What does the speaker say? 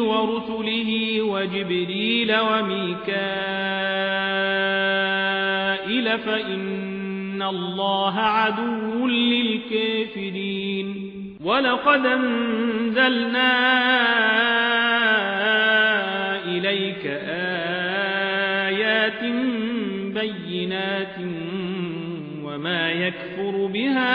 ورسله وجبريل وميكائيل فإن الله عدو للكافرين. ولقد أنزلنا إليك آيات بينات وما يكفر بها